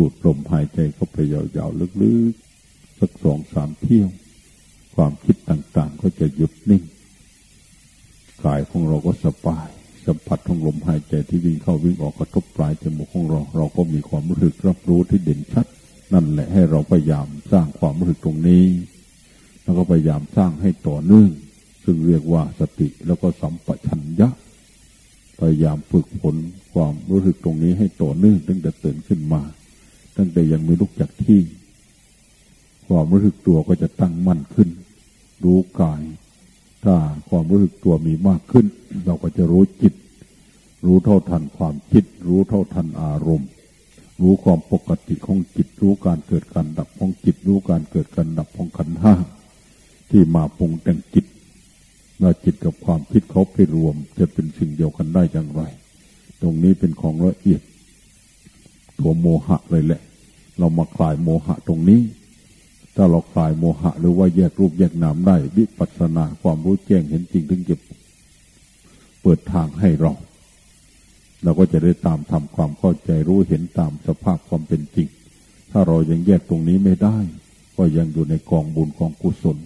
สูดลมหายใจเข้าไปยาวๆลึกๆ สักสองสามเที่ยว ความคิดต่างๆ ก็จะหยุดนิ่ง กายของเราก็สบาย สัมผัสของลมหายใจที่วิ่งเข้าวิ่งออกกระทบปลายจมูกของเรา เราก็มีความรู้สึกรับรู้ที่เด่นชัด นั่นแหละให้เราพยายามสร้างความรู้สึกตรงนี้ แล้วก็พยายามสร้างให้ต่อเนื่อง ซึ่งเรียกว่าสติแล้วก็สัมปชัญญะพยายามฝึกฝนความรู้สึกตรงนี้ให้ต่อเนื่องตั้งแต่ตื่นขึ้นมา ตั้งแต่ยังไม่ลุกจากที่ ความรู้สึกตัวก็จะตั้งมั่นขึ้น รู้กาย ถ้าความรู้สึกตัวมีมากขึ้น เราก็จะรู้จิต รู้เท่าทันความคิด รู้เท่าทันอารมณ์ รู้ความปกติของจิต รู้การเกิดการดับของจิต รู้การเกิดการดับของขันธ์ห้าที่มาปรุงแต่งจิตว่าจิตกับความคิดเขาไปรวม จะเป็นสิ่งเดียวกันได้อย่างไร ตรงนี้เป็นของละเอียด ตัวโมหะเลยแหละ เรามาคลายโมหะตรงนี้ ถ้าเราคลายโมหะ หรือว่าแยกรูปแยกนามได้วิปัสสนาความรู้แจ้งเห็นจริงถึงจะเปิดทางให้เรา เราก็จะได้ตามทำความเข้าใจรู้เห็นตามสภาพความเป็นจริง ถ้าเรายังแยกตรงนี้ไม่ได้ ก็ยังอยู่ในกองบุญกองกุศล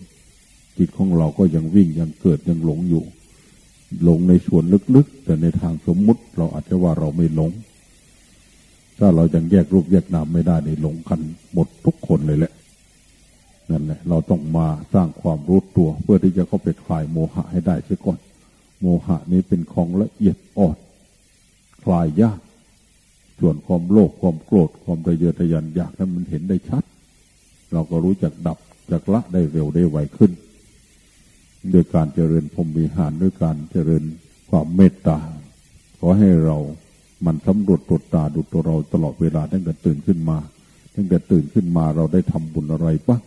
จิตของเราก็ยังวิ่งยังเกิดยังหลงอยู่ หลงในส่วนลึกๆ แต่ในทางสมมุติเราอาจจะว่าเราไม่หลง ถ้าเรายังแยกรูปแยกนามไม่ได้ในหลงกันหมดทุกคนเลยแหละนั่นแหละ เราต้องมาสร้างความรู้ตัว เพื่อที่จะเข้าไปคลายโมหะให้ได้เสียก่อน โมหะนี้เป็นของละเอียดอ่อนคลายยาก ส่วนความโลภความโกรธความระเยอระยันอยากนั้นมันเห็นได้ชัด เราก็รู้จักดับจักละได้เร็วได้ไวขึ้นด้วยการเจริญพรหมิหารด้วยการเจริญความเมตตาขอให้เรา มันสำรวจตรวจตาดูตัวเราตลอดเวลาตั้งแต่ตื่นขึ้นมาตั้งแต่ตื่นขึ้นมาเราได้ทำบุญอะไรบ้าง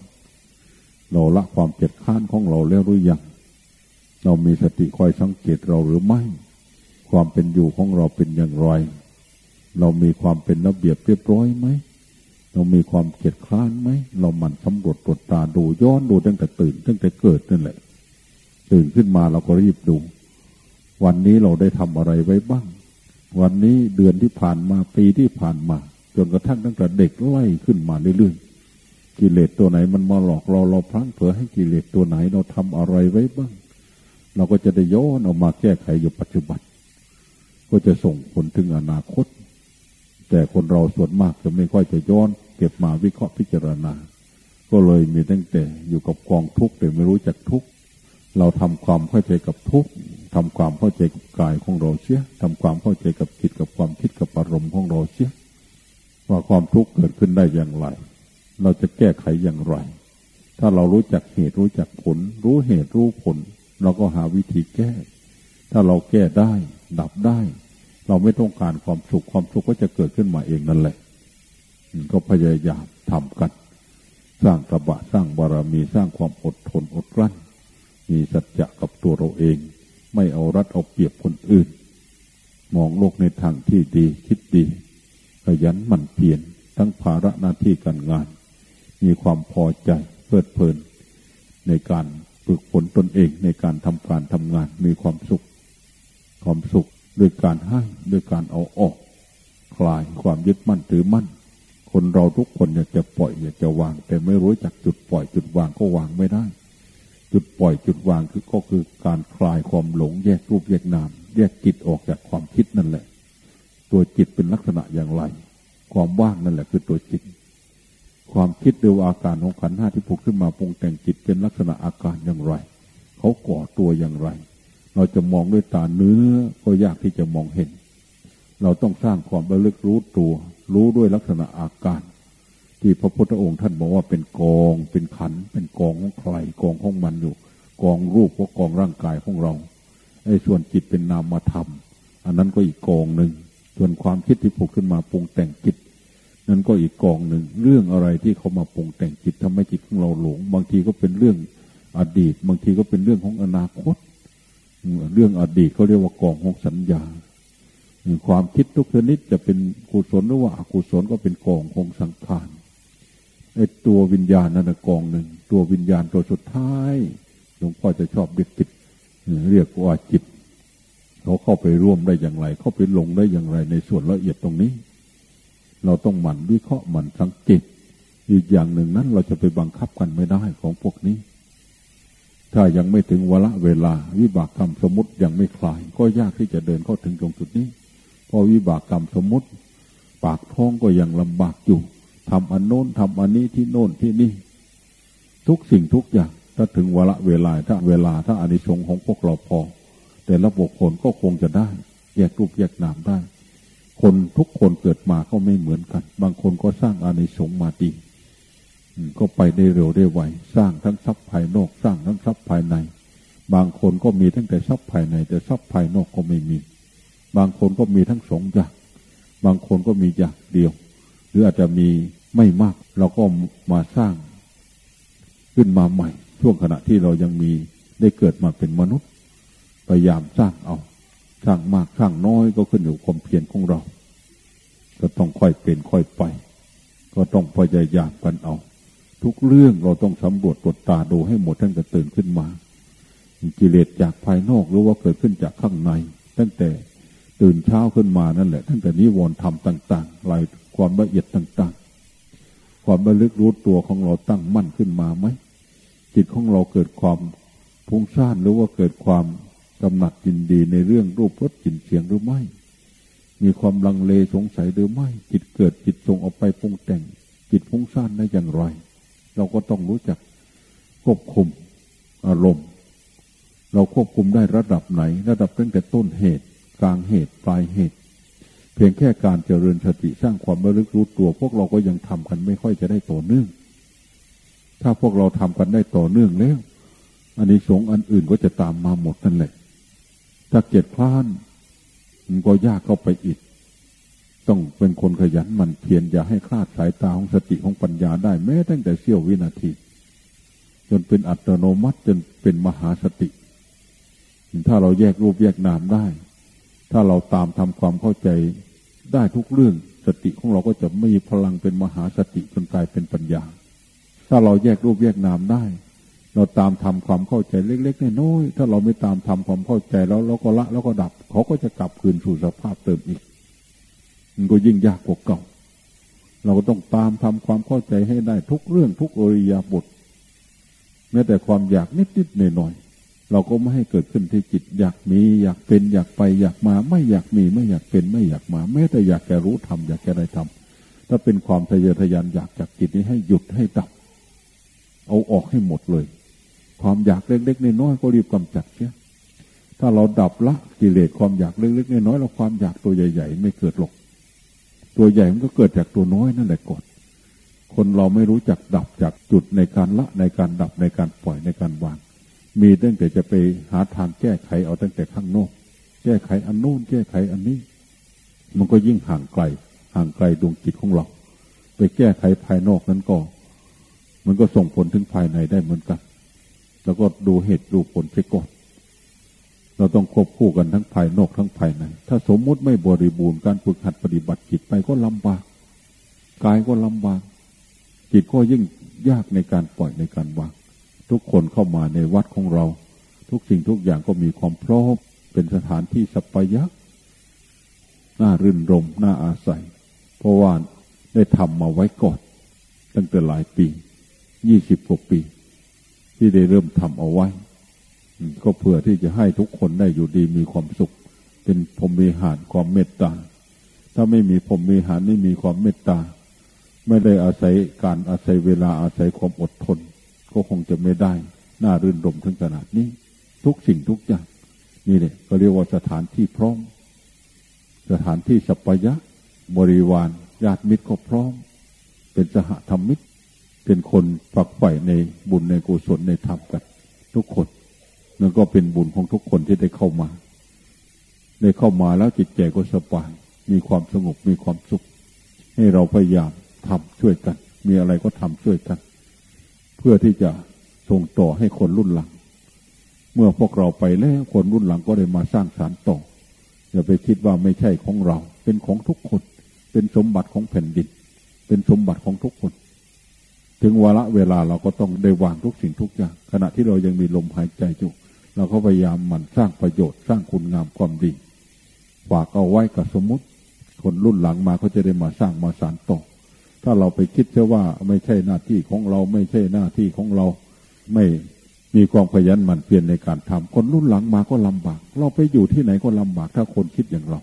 เราละความเจ็ดข้านของเราแล้วหรือยังเรามีสติคอยสังเกตเราหรือไม่ ความเป็นอยู่ของเราเป็นอย่างไร เรามีความเป็นระเบียบเรียบร้อยไหม เรามีความเกียดคร้านไหม เรามันสำรวจตรวจตาดูย้อนดูตั้งแต่ตื่นตั้งแต่เกิดนั่นแหละ ตื่นขึ้นมาเราก็รีบดู วันนี้เราได้ทำอะไรไว้บ้าง วันนี้เดือนที่ผ่านมาปีที่ผ่านมาจนกระทั่งตั้งแต่เด็กไล่ขึ้นมาเรื่อยๆกิเลสตัวไหนมันมาหลอกเราเราพลั้งเผลอให้กิเลสตัวไหนเราทำอะไรไว้บ้าง เราก็จะได้ย้อนออกมาแก้ไขอยู่ปัจจุบัน ก็จะส่งผลถึงอนาคต แต่คนเราส่วนมากจะไม่ค่อยจะย้อน เก็บมาวิเคราะห์พิจารณา ก็เลยมีตั้งแต่อยู่กับกองทุกข์แต่ไม่รู้จักทุกข์ เราทำความเข้าใจกับทุกทำความเข้าใจกับกายของเราเสียทำความเข้าใจกับจิตกับความคิดกับอารมณ์ของเราเสียว่าความทุกข์เกิดขึ้นได้อย่างไร เราจะแก้ไขอย่างไร ถ้าเรารู้จักเหตุรู้จักผล รู้เหตุรู้ผล เราก็หาวิธีแก้ ถ้าเราแก้ได้ ดับได้ เราไม่ต้องการความสุขความสุขก็จะเกิดขึ้นมาเองนั่นแหละ ก็พยายามทำกัน สร้างกระบะสร้างบารรมีสร้างความอดทนอดกลั้น มีสัจจะกับตัวเราเอง ไม่เอารัดเอาเปรียบคนอื่น มองโลกในทางที่ดีคิดดี ขยันหมั่นเพียรทั้งภาระหน้าที่การงาน มีความพอใจเพลิดเพลิน ในการฝึกฝนตนเองในการทำการทำงานมีความสุข ความสุขด้วยการให้ด้วยการเอาออก คลายความยึดมั่นถือมั่น คนเราทุกคนอยากจะปล่อยอยากจะวาง แต่ไม่รู้จักจุดปล่อยจุดวางก็วางไม่ได้ จุดปล่อยจุดวางคือก็คือการคลายความหลงแยกรูปแยกนาม แยกจิตออกจากความคิดนั่นแหละ ตัวจิตเป็นลักษณะอย่างไร ความว่างนั่นแหละคือตัวจิต ความคิดหรืออาการของขันธ์ห้าที่ผูกขึ้นมาปรุงแต่งจิตเป็นลักษณะอาการอย่างไร เขาก่อตัวอย่างไร เราจะมองด้วยตาเนื้อก็ยากที่จะมองเห็น เราต้องสร้างความระลึกรู้ตัว รู้ด้วยลักษณะอาการ ที่พระพุทธองค์ท่านบอกว่าเป็นกอง เป็นขัน เป็นกองของใครกองของมันอยู่ กองรูปก็กองร่างกายของเราไอ้ส่วนจิตเป็นนามธรรมอันนั้นก็อีกกองหนึ่ง ส่วนความคิดที่ผุดขึ้นมาปรุงแต่งจิต นั่นก็อีกกองหนึ่ง เรื่องอะไรที่เขามาปรุงแต่งจิตทำให้จิตของเราหลง บางทีก็เป็นเรื่องอดีต บางทีก็เป็นเรื่องของอนาคต เรื่องอดีตเขาเรียกว่ากองของสัญญา ความคิดทุกชนิดจะเป็นกุศลหรือว่าอกุศลก็เป็นกองของสังขาร ไอ้ตัววิญญาณนั่นกองหนึ่ง ตัววิญญาณตัวสุดท้ายหลวงพ่อจะชอบเรียกจิตเรียกว่าจิตเขาเข้าไปร่วมได้อย่างไร เข้าไปลงได้อย่างไรในส่วนละเอียดตรงนี้ เราต้องหมั่นวิเคราะห์หมั่นสังเกตอีกอย่างหนึ่งนั้นเราจะไปบังคับกันไม่ได้ของพวกนี้ ถ้ายังไม่ถึงวละเวลา วิบากกรรมสมมติยังไม่คลาย ก็ยากที่จะเดินเข้าถึงตรงจุดนี้ เพราะวิบากกรรมสมมติ ปากท้องก็ยังลำบากอยู่ ทำอันโน้นทำอันนี้ที่โน้นที่นี่ ทุกสิ่งทุกอย่าง ถ้าถึงวละเวลาถ้าเวลาถ้าอานิสงส์ของพวกเราพอ แต่ละบุคคลก็คงจะได้แยกรูปแยกนามได้ คนทุกคนเกิดมาก็ไม่เหมือนกัน บางคนก็สร้างอานิสงส์มาดีก็ไปได้เร็วได้ไวสร้างทั้งทรัพย์ภายนอกสร้างทั้งทรัพย์ภายใน บางคนก็มีทั้งแต่ทรัพย์ภายใน แต่ทรัพย์ภายนอกก็ไม่มี บางคนก็มีทั้งสองอย่างบางคนก็มีอย่างเดียว รืออาจจะมีไม่มาก เราก็มาสร้างขึ้นมาใหม่ ช่วงขณะที่เรายังมีได้เกิดมาเป็นมนุษย์ พยายามสร้างเอาสร้างมากสร้างน้อยก็ขึ้นอยู่ความเพียรของเรา ก็ต้องค่อยเป็นค่อยไป ก็ต้องพยายามกันเอา ทุกเรื่องเราต้องสำรวจตรวจตาดูให้หมดตั้งแต่ตื่นขึ้นมา กิเลสจากภายนอกหรือว่าเกิดขึ้นจากข้างใน ตั้งแต่ ตื่นเช้าขึ้นมานั่นแหละตั้งแต่นิวรณ์ธรรมต่างๆลายความละเอียดต่าง ๆ ความบรลึกรู้ตัวของเราตั้งมั่นขึ้นมาไหมจิตของเราเกิดความพุ่งซ่านหรือว่าเกิดความกำหนัดยินดีในเรื่องรูปรสกลิ่นเสียงหรือไม่ มีความลังเลสงสัยหรือไม่ จิตเกิดจิตส่งออกไปปรุงแต่ง จิตพุ่งซ่านได้อย่างไร เราก็ต้องรู้จักควบคุมอารมณ์ เราควบคุมได้ระดับไหน ระดับตั้งแต่ต้นเหตุ กลางเหตุปลายเหตุ เพียงแค่การเจริญสติสร้างความระลึกรู้ตัว พวกเราก็ยังทำกันไม่ค่อยจะได้ต่อเนื่อง ถ้าพวกเราทำกันได้ต่อเนื่องแล้วอันนี้สงอันอื่นก็จะตามมาหมดนั่นแหละ ถ้าเกียดพลานมันก็ยากเข้าไปอีก ต้องเป็นคนขยันมันเพียรอย่าให้คลาดสายตาของสติของปัญญาได้แม้ตั้งแต่เสี้ยววินาที จนเป็นอัตโนมัติจนเป็นมหาสติ ถ้าเราแยกรูปแยกนามได้ ถ้าเราตามทำความเข้าใจได้ทุกเรื่องสติของเราก็จะไม่มีพลังเป็นมหาสติจนกลายเป็นปัญญา ถ้าเราแยกรูปแยกนามได้ เราตามทำความเข้าใจเล็กๆน้อยๆถ้าเราไม่ตามทำความเข้าใจแล้วเราก็ละแล้วก็ดับ เขาก็จะกลับคืนสู่สภาพเติมอีก มันก็ยิ่งยากกว่าเก่า เราก็ต้องตามทำความเข้าใจให้ได้ทุกเรื่องทุกอริยาบทแม้แต่ความอยากนิดๆหน่อยๆ เราก็ไม่ให้เกิดขึ้นที่จิตอยากมีอยากเป็นอยากไปอยากมา ไม่อยากมีไม่อยากเป็นไม่อยากมา แม้แต่อยากแกรู้ทำอยากแกได้ทำถ้าเป็นความทะเยอทะยานอยากจากจิตนี้ให้หยุดให้ดับ เอาออกให้หมดเลย ความอยากเล็กๆน้อยๆก็รีบกำจัดเสียถ้าเราดับละกิเลสความอยากเล็กๆน้อยๆเราความอยากตัวใหญ่ ๆ ไม่เกิดหรอกตัวใหญ่มันก็เกิดจากตัวน้อยนั่นแหละก่อนคนเราไม่รู้จักดับจากจุดในการละในการดับในการปล่อยในการวาง มีตั้งแต่จะไปหาทางแก้ไขเอาตั้งแต่ข้างนอก แก้ไขอันโน้นแก้ไขอันนี้ มันก็ยิ่งห่างไกล ห่างไกลดวงจิตของเรา ไปแก้ไขภายนอกนั้นก็ มันก็ส่งผลถึงภายในได้เหมือนกัน แล้วก็ดูเหตุดูผลไปก่อนเราต้องควบคู่กันทั้งภายนอกทั้งภายใน ถ้าสมมุติไม่บริบูรณ์การฝึกหัดปฏิบัติจิตไปก็ลำบาก กายก็ลำบาก จิตก็ยิ่งยากในการปล่อยในการวาง ทุกคนเข้ามาในวัดของเรา ทุกสิ่งทุกอย่างก็มีความพร้อมเป็นสถานที่สัปยักน่ารื่นรมน่าอาศัย เพราะว่าได้ทำมาไว้ก่อน ตั้งแต่หลายปียี่สิบกว่าปี ที่ได้เริ่มทำเอาไว้ ก็เพื่อที่จะให้ทุกคนได้อยู่ดีมีความสุข เป็นพรมีหารความเมตตา ถ้าไม่มีพรมีหารไม่มีความเมตตา ไม่ได้อาศัยการอาศัยเวลาอาศัยความอดทน ก็คงจะไม่ได้ น่ารื่นรมถึงขนาดนี้ ทุกสิ่งทุกอย่าง นี่เนี่ยก็เรียกว่าสถานที่พร้อม สถานที่สัพยะ บริวารญาติมิตรก็พร้อม เป็นสหธรรมิตร เป็นคนฝักใฝ่ในบุญในกุศลในธรรมกัน ทุกคนนั่นก็เป็นบุญของทุกคนที่ได้เข้ามา ได้เข้ามาแล้วจิตใจก็สบาย มีความสงบมีความสุข ให้เราพยายามทำช่วยกัน มีอะไรก็ทำช่วยกัน พื่อที่จะส่งต่อให้คนรุ่นหลัง เมื่อพวกเราไปแล้วคนรุ่นหลังก็ได้มาสร้างสารต่ออย่าไปคิดว่าไม่ใช่ของเรา เป็นของทุกคน เป็นสมบัติของแผ่นดิน เป็นสมบัติของทุกคน ถึงวาระเวลาเราก็ต้องได้วางทุกสิ่งทุกอย่าง ขณะที่เรายังมีลมหายใจอยู่เราก็พยายามหมั่นสร้างประโยชน์สร้างคุณงามความดีฝากเอาไว้กับสมมติ คนรุ่นหลังมาเขาจะได้มาสร้างมาสานต่อ ถ้าเราไปคิดเชื่อว่าไม่ใช่หน้าที่ของเราไม่ใช่หน้าที่ของเราไม่มีความขยันหมั่นเพียรในการทำคนรุ่นหลังมาก็ลำบาก เราไปอยู่ที่ไหนก็ลำบาก ถ้าคนคิดอย่างเรา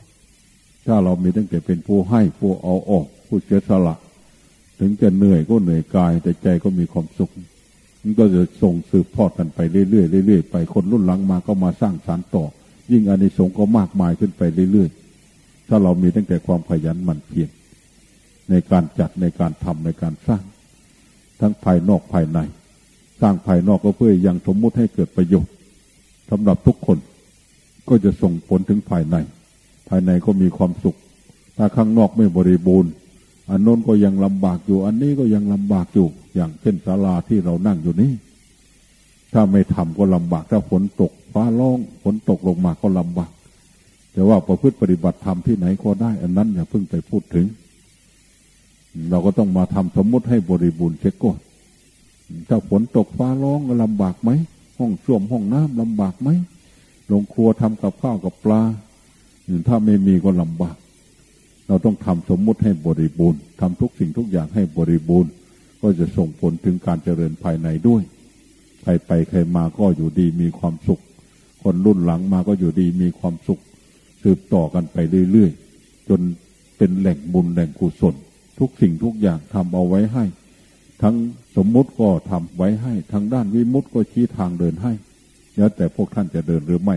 ถ้าเรามีตั้งแต่เป็นผู้ให้ผู้เอาออกผู้เสียสละ ถึงจะเหนื่อยก็เหนื่อยกาย แต่ใจก็มีความสุขมันก็จะส่งสืบทอดกันไปเรื่อยๆเรื่อยๆไปคนรุ่นหลังมาก็มาสร้างสารต่อ ยิ่งอานิสงส์ก็มากมายขึ้นไปเรื่อยๆถ้าเรามีตั้งแต่ความขยันหมั่นเพียร ในการจัดในการทำในการสร้าง ทั้งภายนอกภายใน สร้างภายนอกก็เพื่อยังสมมุติให้เกิดประโยชน์สำหรับทุกคนก็จะส่งผลถึงภายใน ภายในก็มีความสุข ถ้าข้างนอกไม่บริบูรณ์อันโน้นก็ยังลำบากอยู่ อันนี้ก็ยังลำบากอยู่ อย่างเช่นศาลาที่เรานั่งอยู่นี้ถ้าไม่ทำก็ลำบากถ้าฝนตกฟ้าร้องฝนตกลงมาก็ลำบากแต่ว่าประพฤติปฏิบัติธรรมที่ไหนก็ได้ อันนั้นอย่าเพิ่งไปพูดถึง เราก็ต้องมาทำสมมุติให้บริบูรณ์เช็ก่อนถ้าฝนตกฟ้าร้องลำบากไหม ห้องส้วมห้องน้ำลำบากไหมลงครัวทำกับข้าวกับปลาถ้าไม่มีก็ลำบาก เราต้องทำสมมุติให้บริบูรณ์ทำทุกสิ่งทุกอย่างให้บริบูรณ์ ก็จะส่งผลถึงการเจริญภายในด้วย ใครไปใครมาก็อยู่ดีมีความสุข คนรุ่นหลังมาก็อยู่ดีมีความสุข สืบต่อกันไปเรื่อยๆ จนเป็นแหล่งบุญแหล่งกุศล ทุกสิ่งทุกอย่างทำเอาไว้ให้ ทั้งสมมุติก็ทำไว้ให้ ทางด้านวิมุตติก็ชี้ทางเดินให้ แล้วแต่พวกท่านจะเดินหรือไม่